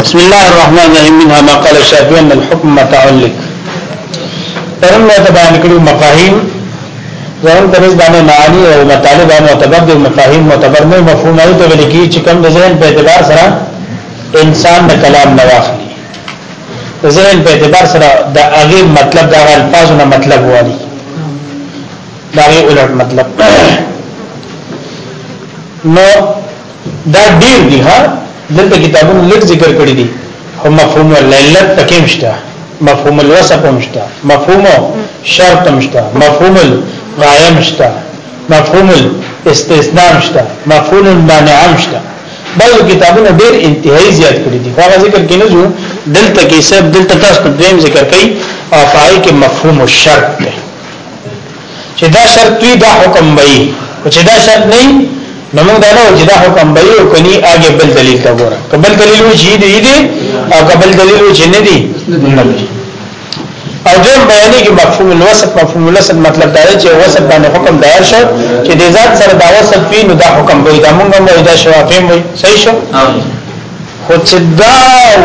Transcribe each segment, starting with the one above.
بسم الله الرحمن الرحیم منها ما قال الشافعی ان الحكم متعلق پرم نه بیان کړو مفاهیم ځان د نس باندې معنی او مطالب او متبد مفاهیم متبر نه مفهوم نه ته ولیکي چې کوم د ذهن په اعتبار سره انسان د کلام نواخلي د ذهن په اعتبار سره د هغه مطلب د الفاظو نه مطلب وایي دا غي الټ مطلب نو دا ډیر دی ها دلته کتابونو لږ ذکر کړی دي او مفهوم العلت پکې مشته مفهوم الوصف مشته مفهوم شرط مشته مفهوم الغایه مشته مفهوم الاستثناء مشته مفهوم المانع مشته بل کتابونه ډېر انتهایی زیات کړی دي هغه ذکر کې نه جو دلته کې سب دلته تاسو په دیم ذکر کوي او پای کې مفهوم الشرط چې دا شرط وي دا حکم وي چې دا شرط نه نو موږ دا نو چې دا حکم به یو کني اگے بل دلیل تا ګوره قبل دلیل و چې دی دی او قبل دلیل و چې نه دی او دیم بیانې کې مفهوم الوصف مفهوم الوصف مطلب دا دی چې وصف باندې حکم دایر شو چې د ذات سره دا وصف وي نو دا حکم به دا موږ هم دا شوافی وي صحیح شو خو چې دا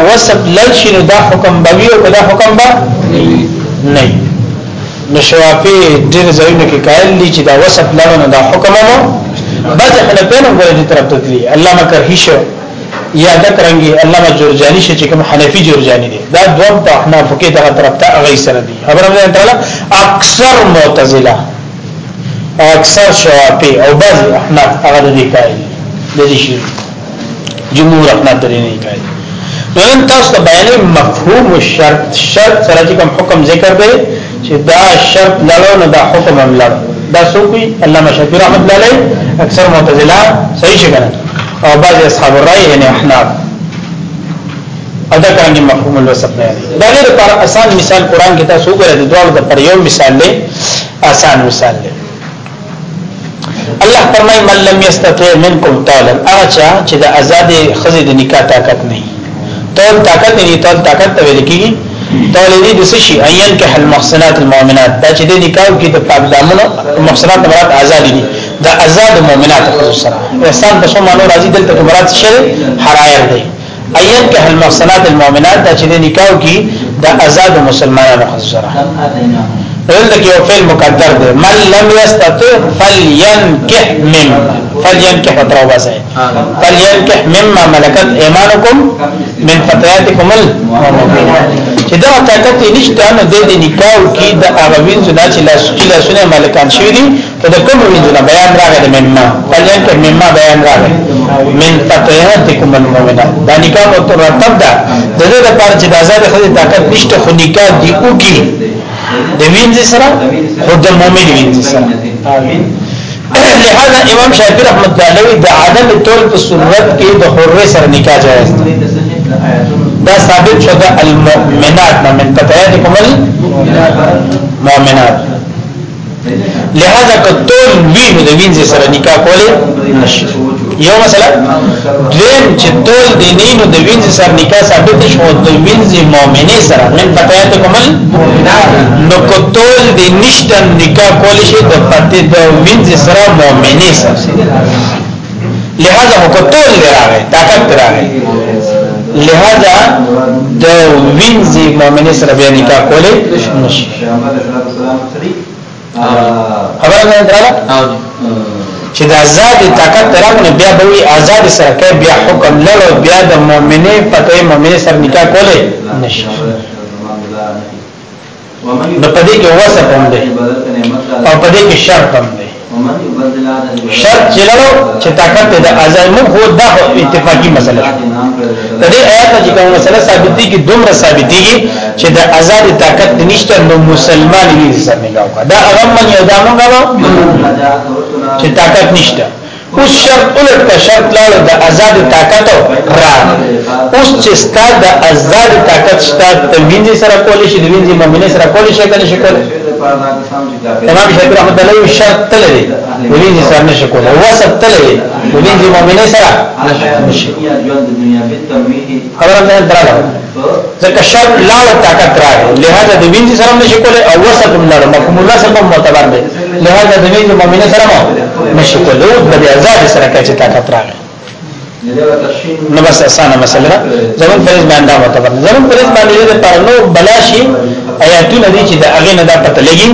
وصف لشي نو دا حکم به وي او دا حکم به نه نشوافی ډېر ځایونه کې قائل دي چې دا وصف لرونه دا حکم نه بعض حنفیان هم ګورې دې طرف ته دي علامه کرهی شو یا دا کرانګي علامه جرجانی شي چې کوم حنفي جرجانی دي دا دوه په احناف کې دغه طرف ته هغه سره دي خبره مې تعالی اکثر معتزله اکثر شوافی او بعض احناف هغه دي کوي د دې شي جمهور احناف درې نه کوي نن تاسو ته بیانې مفهوم او شرط شرط سره کوم حکم ذکر دی چې دا شرط لړو نه دا حکم هم لړو دا سوقي علامه شفیع رحمت الله علیه اکثر معتزله صحیح شګنه او بعض اصحاب الرای یعنی احناف ادا کرانګي مفهوم الوصف نه دا غیر پر آسان مثال قران کې تاسو وګورئ د دوه د پر یو مثال دی آسان مثال دی الله فرمای من لم یستطیع منکم طالا اچا چې د آزاد خزې د نکاح طاقت نه طول طاقت نه طول طاقت ته ویل کیږي تولیدی دسی شی این که کې حل محسنات المؤمنات دا چی دی نکاو کی کې پاک دامنو محسنات مراد آزادی دی دا آزاد مؤمنات خصوصا احسان په مانو رازی دل تک مراد شر حرائر دی این که حل محسنات المؤمنات دا چی دی نکاو کی دا آزاد مسلمانانو خصوصا دلته دکی او فیل مقدر دی من لم یستطع فلینکح مم فلینکح وتروبه فلینکح مما ملکت ایمانکم من فتياتكم المؤمنات چې دا طاقت یې نشته نو د دې نکاو کې د هغه وینځو نه چې لاس چې لاسونه مالکان شوی دي که د کوم وینځو نه بیان راغلی مما فلن کې مما بیان راغلی من فتياتكم المؤمنات دا نکاح مترتب ده د دې لپاره چې د آزاد خدي طاقت نشته خو نکاح دی او کې د وینځ سره خو د مؤمن وینځ سره امين لہذا امام شافعی رحمۃ اللہ علیہ د عدم طول په سنت کې د حره سره نکاح جایز دی دا ثابت شده المؤمنات من فتياتكم المؤمنات لہذا کتول وین د وینځ سره نکاح کولې نشي یو مسله دیم چې تول د نینو د وینځ سره نکاح ثابت شو د وینځ مؤمنه سره من فتياتكم المؤمنات نو کتول د نشته نکاح کولې شي د پته د وینځ سره مؤمنه سره لہذا هو کتول راغی طاقت راغی لہذا د وینځي مؤمنه سره بیا نکاح کولې نشي خبره نه دراله چې د آزاد طاقت ترونه بیا به وي آزاد سره کې بیا حکم لرو بیا د مؤمنه پته مؤمنه سره نکاح کولې نشي نو پدې کې وسه کوم دي او پدې کې شرط هم شرط چلو چې طاقت د ازمن خو دا اتفاقی مسله ده د دې آیات چې کوم مسله ثابت دي کې دومره ثابت دي چې د آزاد طاقت نشته نو مسلمان یې حساب نه کاوه دا هغه من یو دا نه چې طاقت نشته اوس شرط ولر ته شرط لاله د آزاد طاقت را اوس چې ستاد د آزاد طاقت شته د وینځي سره کولې شي د وینځي ممنه سره کولې شي کنه شي کولې امام شافعي رحمۃ اللہ یو شرط تللی ولین دي سره نشکول او وسط تللی ولین دي مؤمنه سره خبره ده دراله ځکه شرط لا طاقت راغی لہذا د وینځ سره نشکول او وسط ملاره مکمل سره معتبر دی لہذا د وینځ مؤمنه سره نشکول او د آزاد سره کچه طاقت راغی نو بس اسانه مسله ده زمون فریض باندې دا معتبر زمون فریض باندې دې پر نو بلاشي آیاتونه دي چې د اغه نه دا پته لګي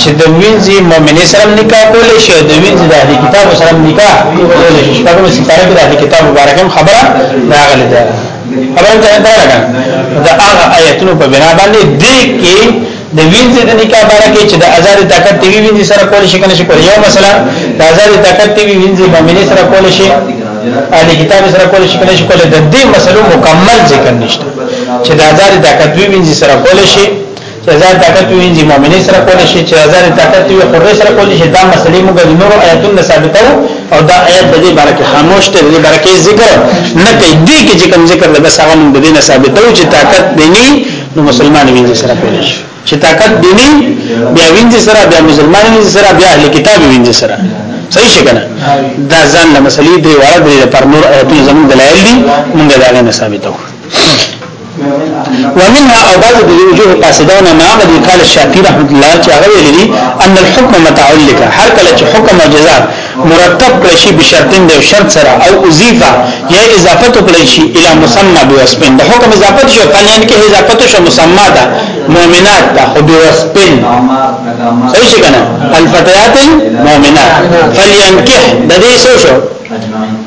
چې د وینځي مؤمنې سره نکاح کولې شي د وینځي د اهلي کتاب سره نکاح کولې شي دا کوم ستاره د اهلي کتاب مبارک هم خبره راغلې ده خبره ته دا راغله دا هغه آیاتونو په بنا باندې دې کې د وینځي د نکاح بارکه چې د آزاد طاقت دی وینځي سره کول شي کنه شي کول یو مثلا د آزاد طاقت دی وینځي مؤمنې سره کول شي اهل کتاب سره کول شي کنه شي کول د دې مسلو مکمل ذکر نشته چې د ازار طاقت وینځي سره کول شي چې ازار طاقت وینځي مؤمنین سره کول شي چې ازار طاقت وی خوري سره کول شي دا مسلې موږ د نورو آیاتونو ثابته او دا آیات د دې بارکه خاموش ته د دې بارکه ذکر نه کوي دې کې چې کوم ذکر لږه ساغه موږ د دې ثابته چې طاقت دیني نو مسلمان وینځي سره کول شي چې طاقت دیني بیا وینځي سره بیا مسلمان وینځي سره بیا اهل کتاب وینځي سره صحیح شي کنه دا ځان له مسلې دی وړه دی پر نور ایتو زمون دلایل دي مونږ دا نه ثابتو ومنها او بعض الوجوه قاصدون ما عمد قال الشافعي رحمه الله تعالی ان الحكم متعلق هر کله چې حکم او جزاء مرتب کلشی شي دیو شرط سرا او اضافه یا اضافتو کلشی الى اله بیوسپن دا حکم اضافت شو یعنی که اضافتو شو مسمى دا مؤمنات ده خو بوسپن صحیح شي کنه الفتيات المؤمنات فلينكح د دې شو شو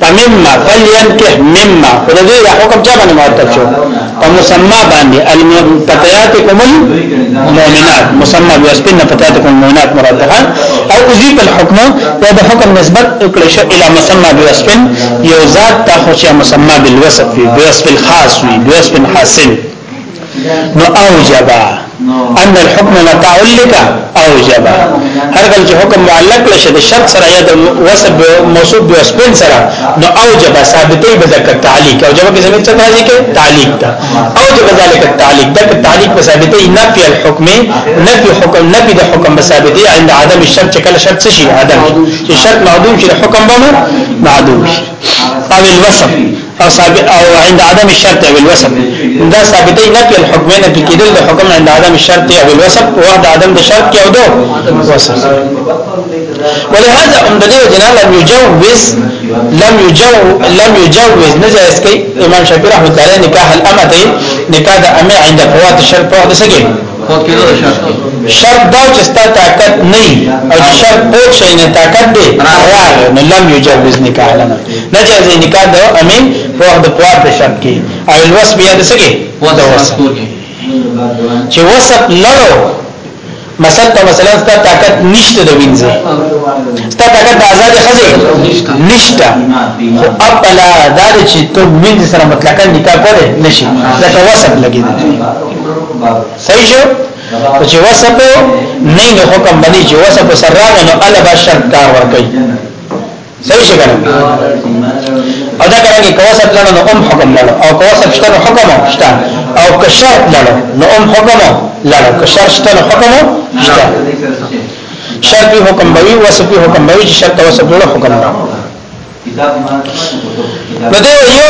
تمما ممم مما د دې حکم چا بانی مرتب شو په مسمى باندې الفتيات کمون مؤمنات بیوسپن نا فتيات کمون مؤمنات مرتب خان او اجیب الحکم یا د حکم نسبت کړی شو الی مسمى بالوصف یو ذات ته خو چې مسمى بالوصف وي بالوصف الخاص وي بالوصف حاصل نو اوجبا ان الحكم متعلق اوجب هر کله چې حکم معلق لشه د شرط سره یا د وسب موصوب به اسبن سره نو اوجب ثابتې به ذکر تعلیق اوجب کې زمي څه راځي کې تعلیق تا اوجب ذلك التعلیق دک تعلیق به ثابتې نفي الحكم نفي حكم نفي د حکم به ثابتې عند عدم الشرط کله شرط شي عدم چې شرط معدوم شي حکم به معدوم شي او الوسم او او عند عدم الشرط او الوصف دا ثابتې نه الحكمين في کې کېدل عند عدم الشرط او الوسم او عدم الشرط کې او دو وصف ولهذا امدلي جنال لم يجوز لم يجو لم يجوز نجاز اسكي امام شافعي رحمه الله نكاح نکاح الامتين نكاح د امه عند فوات الشرط په وخت سګي شرط شرط دا طاقت او شرط پوه شي نه طاقت دی لم يجوز نکاح لنا نه جایز نکاح د امین په وخت د پوار په شرط کې او الوصف بیا د سګي د وصف چې وصف لرو مثلا مثلا ستا طاقت نشته د وینځه ستا طاقت د آزاد خزه نشته او خپل دار چې ته وینځ سره مطلقاً نکاح کړې نشي دا وصف لګي صحیح شو چې وصف نه نه حکم باندې چې وصف سره راغلو الله به شرط کار ور کوي صحیح شي کنه او دا څنګه کوسب لړو نو ام حکم لړو او کوسب شته حکم شته او که شرط لړو نو ام حکم لړو که شرط شته حکم شته شرط حکم به وي وصف حکم به شرط وصف لړو حکم لړو کتاب ما نو دی یو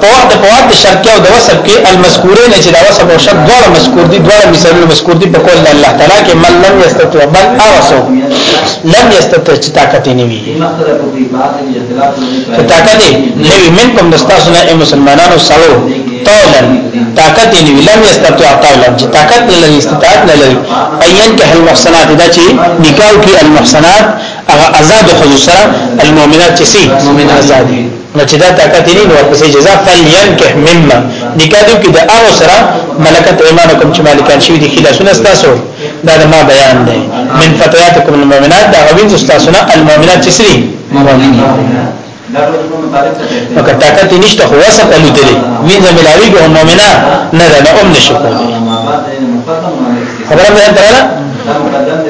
په وخت په وخت شرط او د وسب کې المذکوره نه چې دا وسب او شرط دواړه مذکور دي دواړه مثالونه مذکور دي په قول الله تعالی کې من لم یستطع بل اوسو لم یستطع چې طاقت نه وي په طاقت نه وي من کوم دستاسو نه مسلمانانو سره طولن طاقت نه وی لم یستطيع طولن چې طاقت نه لري استطاعت نه لري ايان که المحسنات دا چې نکاح کې المحسنات هغه آزاد خو سره المؤمنات چې سي آزاد نو چې دا طاقت نه نو پسې جزاء فلین که مما نکاح دې کې د هغه سره ملکت ایمانکم چې مالکان شي دي خلاص نه تاسو دا ما بیان دی من فتياتكم المؤمنات دا غوین استاسنا المؤمنات چې سي مؤمنات نو که طاقت نشته خو وسه پلوتلې وینځه ملاوي ګو مؤمنه نه ده نه اوم نشي کولای خبره به درته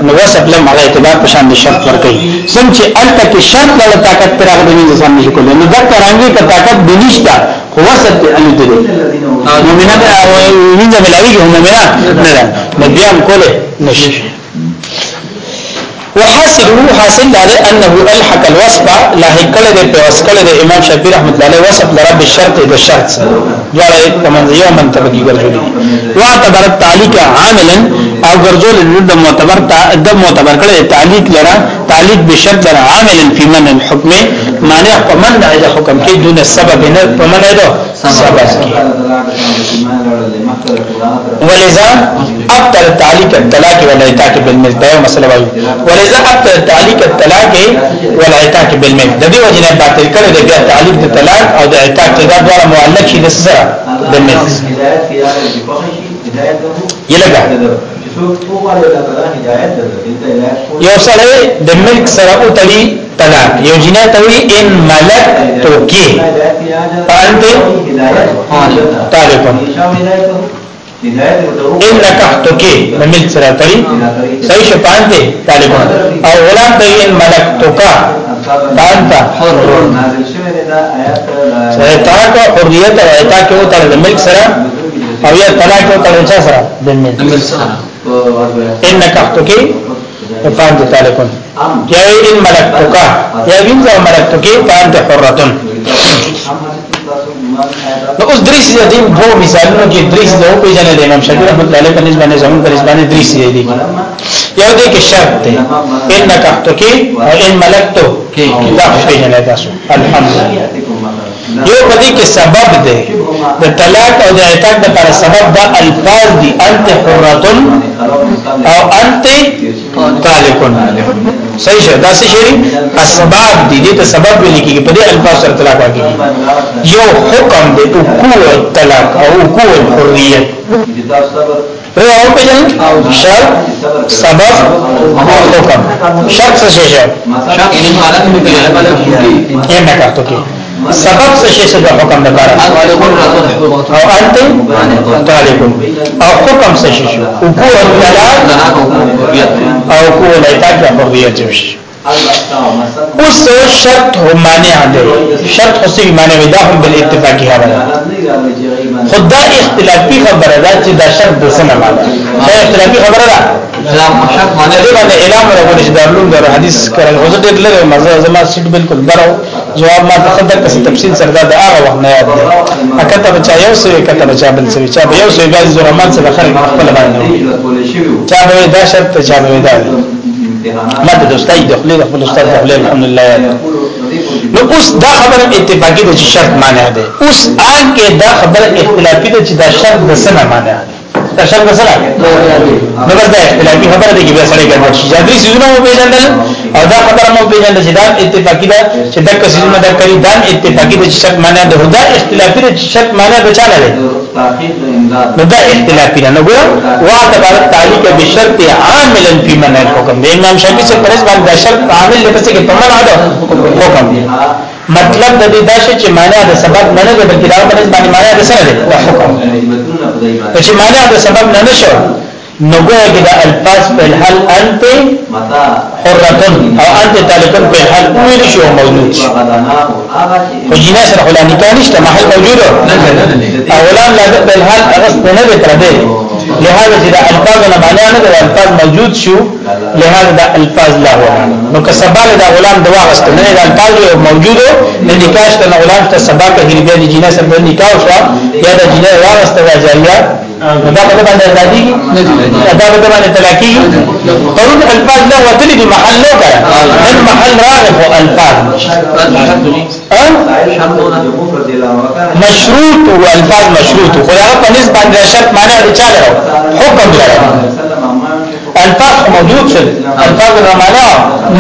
نو وسب لم هغه اعتبار په شان د شرط ورکړي سم چې الته کې شرط له طاقت پر هغه باندې ځان نشي کولای نو دا ترانګي که طاقت بنشتا خو وسب ته الو دي مومنان او مومنان ملاوي هم مومنان نه نه بیا هم کولای نشي وحاصله حاصل دار انه الحق الوصف لاحق له په وسکله د امام شافعي رحمۃ اللہ علیہ وصف لرب الشرط د شرط دواړه کوم یو منطبقي ګرځولي واعتبر التعليق عاملا او ګرځول د معتبر د معتبر کړه تعلیق لره تعلیق به شرط در عامل فی من الحكم معنی په من د حکم کې دون سبب نه په من نه سبب کې ولذا ابطل تعلیق الطلاق والعتاق بالمثل یو مسله وایي ولذا ابطل تعلیق الطلاق والعتاق بالمثل د دې وجنه باطل کړه د بیا تعلیق د طلاق او د عتاق دا ډول معلق شي د سره بالمثل یلګه የወሰለ ድምልክ ሰረቁ ተቢ ጠላቅ የውጂና ተዊ ኢን መለክ ቶኪ ፈአንተ ጣሊቁን إن نكحتك ممل سراتري صحيح فأنت طالب أو غلام إن ملكتك فأنت حر سيطاك حرية رأيتاك وطلب الملك سرا أو يطلعك وطلب سرا بالملك इन कफ की पांच तालकुन यह इन मलक तो का यह इन सब मलक तो की पांच फर्रतन तो उस दृश्य से वो मिसालों की दृश्य दो पे जाने देना हम शरीर अहमद पहले कनिज बने जमीन कनिज बने दृश्य ये दी यह दे कि शर्त इन कफ तो की और इन मलक तो की पे जाने दासो अल्हम्दुलिल्लाह یو پدې کې سبب دی د طلاق او د عتاق د پر سبب دا الفاظ دي انت حرتن او انت طالقن صحیح شه دا څه شری اسباب دي دې ته سبب ویل کېږي په دې الفاظ سره طلاق واقعي یو حکم دی او قوه الطلاق او قوه الحريه رو او په جن شر سبب حکم شرط څه شي شرط شرط یعنی حالت کې نه کاټو کې سبب څه شي څه حکم د کار او انت طالب او حکم څه شي او کو او کو لایتاج په ویت شي اوس شرط مانع دی شرط اوسې مانع ودا هم بل اتفاقی حواله خدا اختلافی خبره ده چې دا شرط د سنه مانع دا اختلافی خبره ده دا مشک مانع دی باندې اعلان راغلی چې دا لوم د حدیث کړه غوښته لري مزه زما سیټ بالکل درو جواب ما تخدا کس تفصیل سره دا هغه وخت نه یاد دی اکته بچا یو سوي کته بچا بل سوي چا به یو سوي ګاز زورمان سره خلک خپل باندې چا به دا شرط چا به دا ما د دوستای دخلې د خپل استاد دخلې الحمدلله نو اوس دا خبره اتفاقی د شرط معنی ده اوس ان کې دا خبره اختلافي ده چې دا شرط د سنه معنی ده تشر بسلا نو بس دا اختلافي خبره ده کې بیا سړی ګډوډ شي ځکه سيزونه مو پیژندل او دا خبره مو پیژندل چې دا اتفاقی ده چې دا کسيزونه دا کړی دا اتفاقی ده چې شک معنی ده دا اختلافي ده چې شک معنی به چاله ده نو دا اختلافی نه وګور وا تبارک تعالی کې بشرط عاملا فی من الحکم دی امام شافعی سے پرز باندې دا شرط عامل لپس کې پمن اده حکم مطلب د دې دا چې معنی د سبب نه ده بلکې دا پرز باندې معنی ده سره ده حکم چې معنا د سبب نه نشو نو ګویا کې د الفاظ په الحل انت متا حرتن او انت طالبن په الحل ویل شو موجود خو جنا سره خلانی کانشته محل موجود اولان لازم په الحل اغس نه به تر دې لہذا چې د الفاظ نه معنی نه د الفاظ موجود شو لہذا د الفاظ لا و نو که سباله د غلام دوا غست نه د الفاظ موجوده نه نکاح ته غلام ته سبا په هیله د جنازه په نکاح شو یا د جنازه واسطه جاریه دا په باندې ازادي دا په باندې تلکی قرون الفاظ له وتلي دي محل له کړه محل الفاظ مشروط والفاظ مشروط خو هغه په نسبت باندې شرط معنی لري چاله حکم لري الفاظ موجود شد الفاظ رمانا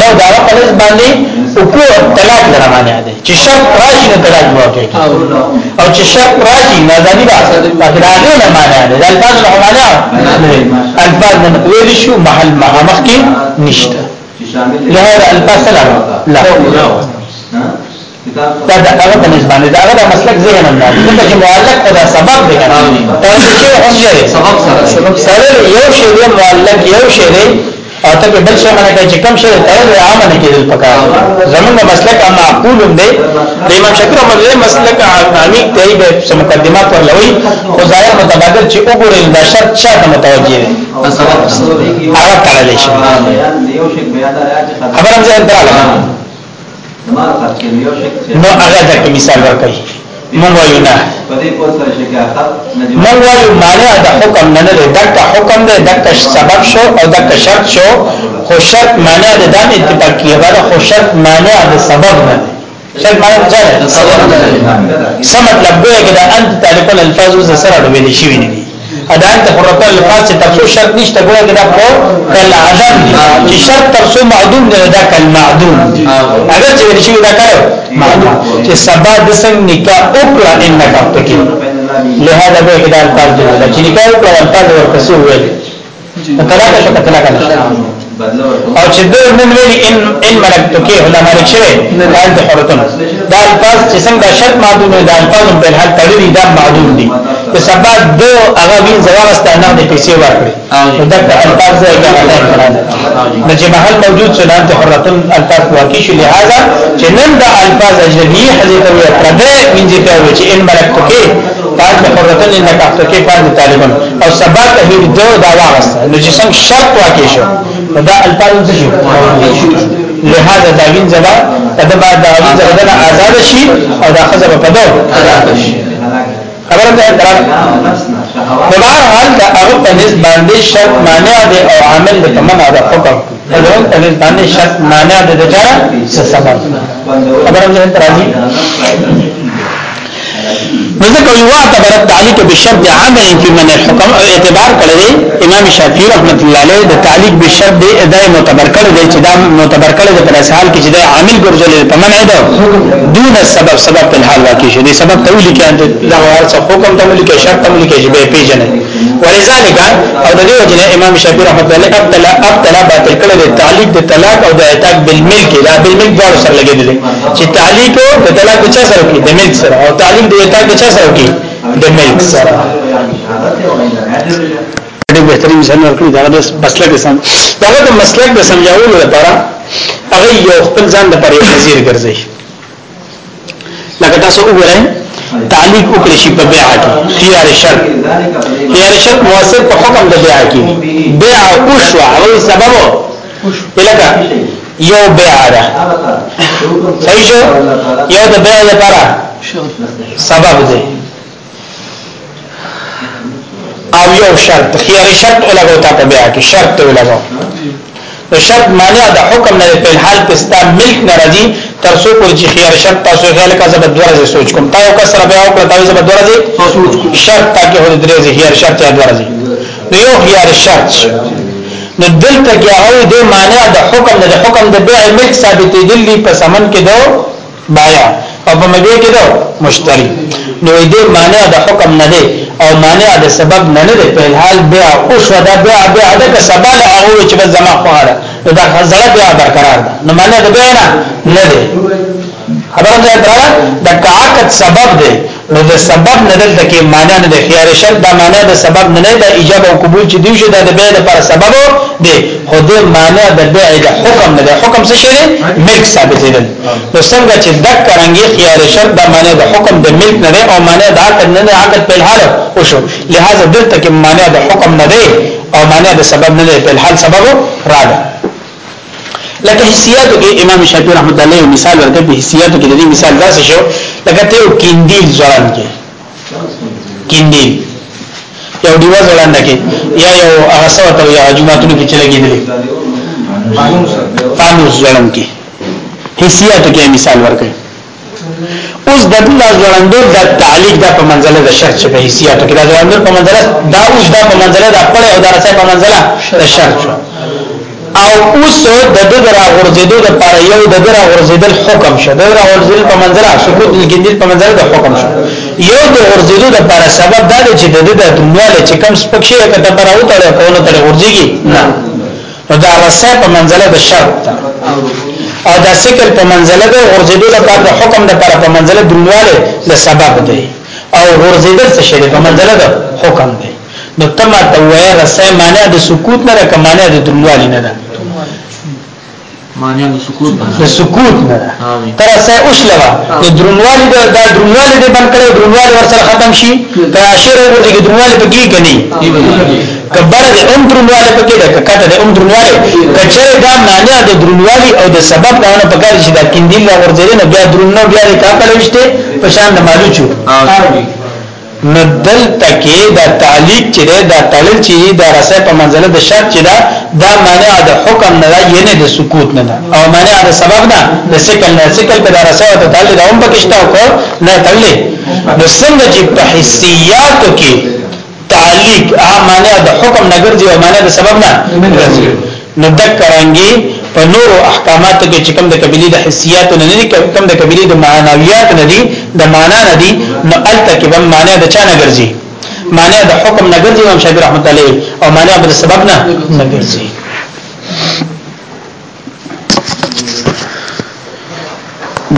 نو دا لفظ باندې اوکو طلاق رمانا دي چې شرط راشي نو طلاق واقع او چې شرط راشي نو ځاني با طلاق نه معنا دي الفاظ رمانا الفاظ نه ویل شو محل مخ کې نشته لهذا الفاظ سلام لا دا دغه په نسبانه دا هغه مسلک ذهن نه دا چې معلق دا سبب دی کنه دا چې هم شي سبب سره سبب سره یو شی دی معلق یو شی دی او ته بل شی باندې کوي چې کم شی ته عام نه کېدل پکار زمونږ مسلک اما معقول دی د امام شکر مله مسلک عامی ته به مقدمات ورلوي او ظاهر متبادر چې وګورئ دا شرط چا ته متوجه دی سبب سره هغه تعالی شي خبرم ځای دراله نو هغه د مثال ورکړي مونږ وایو نه مونږ وایو مانع د حکم نه نه دغه حکم د دغه سبب شو او دغه شرط شو خو شرط مانع د دام اتفاق کیږي خو شرط مانع د سبب نه شرط مانع ځای سم مطلب دی چې د انت تعریف الفاظ وسره ویل شي نه ادائن تفرطا الفاظ چې ترسو شرط نشته ګویا کې دا په کل عدم چې شرط ترسو معدوم نه دا کل معدوم اگر چې ورشي دا کړو معدوم چې سبا د څنګه نکاح وکړه انک پکې لهدا به کې دا الفاظ دي چې نکاح وکړه الفاظ ورپسې ویل طلاق شو طلاق او چې د نن ویل ان ان ملک تو کې هله ملک شوی دا د حرتون دا الفاظ چې څنګه شرط معدوم نه دا الفاظ په حال تړلي دا معدوم دي په سبا دو هغه وین زواغسته نه د پیسې ورکړي دا د الفاظ ځای کې غلطه کړه د چې محل موجود شنه د حرتن الفاظ واقع شي لہذا چې نن د الفاظ اجنبي حضرت وي پرده وینځي ته وي چې ان برکت کې پاج د حرتن نه کاټه کې پاج طالبان او سبا ته دو دا واغسته نو چې څنګه شرط واقع شو دا الفاظ څه شو لہذا دا وین زلا دا بعد دا وین زلا آزاد شي او دا خزر په دو آزاد شي خبره ته درک نو بهر حال دا هغه په نس باندې شرط مانع دی او عامل د تمنا د خبر دا په نس باندې شرط مانع دی د چاره څه سبب خبره ته راځي ذکر یو اعتبار تعلیق بالشرط عمل فی من الحكم اعتبار کړی امام شافعی رحمۃ اللہ علیہ د تعلیق بالشرط د ادای معتبر کړی دی چې دا معتبر کړی د پر حال کې چې د عامل ګرځول په منع ده دون سبب سبب په حال واقع شي دی سبب ته ویل کې دا ورڅ حکم ته ویل کې شرط ته ویل کې چې به پیژنې ولذلک او د دې وجنه امام شافعی رحمۃ اللہ علیہ ابتلا ابتلا باطل کړی د تعلیق د طلاق او د اعتاق بالملک لا بالملک ډول سره لګیدل چې تعلیق د طلاق چا سره کې د ملک سره او تعلیق د اعتاق چا سره کی د ملک سره ډېر بهتري مثال ورکړي دا د مسلک سم دا د مسلک د سمجاوولو لپاره هغه یو خپل ځان د پرې نظیر ګرځي لکه تاسو وګورئ تعلیق وکړي شي په بیع کې خيار شرط خيار شرط موثق په حکم د بیع کې بیع او شوا او سببو الکه یو بیع ده صحیح شو یو د بیع لپاره سبب دی او یو شرط خیار شرط ولګو تا په بیع کې شرط ولګو نو شرط معنی دا حکم نه په حال کې ستا ملک ناراضي تر څو پر چې خیار شرط تاسو خیال کا زبر دوره سوچ کوم تا یو کس سره بیاو کړ تاسو زبر دوره سوچ شرط تا کې هو درې خیار شرط یا دوره نو یو خیار شرط نو دلته کې هغه د معنی د حکم د حکم د بیع ملک ثابت دي په سمن کې دو بایع او په مګي کې دو مشتری نو دې معنی د حکم نه دی او معنی د سبب نه نه دی په حال بیع او شو دا بیع بیع د سبب له هغه چې په زما خوړه نو دا خزړه بیع برقرار ده نو معنی د بیع نه نه دی خبره ده دا کاکت سبب دی نو د سبب نه دلته کې معنا نه د خيار شرط دا معنا د سبب نه نه د ایجاب او قبول چې دی شو د بیع لپاره سبب دی خو د معنا د بیع د حکم نه د حکم څه شری ملک ثابت دی نو څنګه چې دک کرانګي خيار شرط دا معنا د حکم د ملک نه او معنا د عقد نه د عقد په الحال او شو لہذا دلته کې معنا د حکم نه دی او معنا د سبب نه دی په الحال سبب راځي لکه حسیاتو کې امام شافعي رحمت الله علیه مثال ورکړي حسیاتو کې د مثال داسې شو لکه ته یو کیندیل ځوان کې کیندیل یو دیو ځوان کې یا یو هغه څو ته یو جمعهتون کې چلے کېدلې فانوس ځوان کې حیثیت کې مثال ورکړي اوس د الله ځوانندو د تعلیق د په منځله د شرط په حیثیت کې د ځوانندو په منځله دا اوس د په منځله د خپل او د رسای په منځله د شرط او اوس د دغرا غرزیدو د پاره یو د دغرا غرزیدل حکم شه د دغرا غرزیدل په منځله سقوط الجندل په منځله د حکم شه یو د غرزیدو د پاره سبب دا دی چې د د دنیاله چې کم سپکشي کته پر او تړه کونه تړه غرزیږي نه نو دا رسه په منځله د شرط او دا سکل په منځله د غرزیدو د پاره د حکم د پاره په منځله دنیاله د سبب دی او غرزیدل څه شی په منځله د حکم دی نو تمه توه رسه معنی د سکوت نه راکمانه د دنیاله نه ده معنی د سکوت نه د سکوت نه تر اسه اوسلوا د درنوالي د درنوالي د بن کړو درنوالي ورسره ختم شي که اشر ورته کې درنوالي پکې کني کبر د ام درنوالي پکې ده کته د ام درنوالي کچره دا معنی د درنوالي او د سبب کارونه پکې شي دا کیندل ورځري نه بیا درنو بیا د کاکل وشته په شان د مالوچو ندل تکي دا تعلیق چې دا تړل چې دا رسې په منځله د شرط چې دا دا مانع د حکم نه دا ینه د سکوت نه او مانع د سبب نه د سکل نه سکل په دا رسې او تړل دا هم پکښتا او نه تړلې نو څنګه چې په حسيات کې تعلیق ا مانع د حکم نه ګرځي او مانع د سبب نه نه ګرځي نو دک کرانګي په نورو احکاماتو کې چې کوم د قبلي د حسيات نه دي کوم د قبلي د معنويات نه دي د معنا نه دي نو الته کې به معنا د چا نه ګرځي معنا د حکم نه ګرځي امام شافعي رحمت الله او معنا به سبب نه نه ګرځي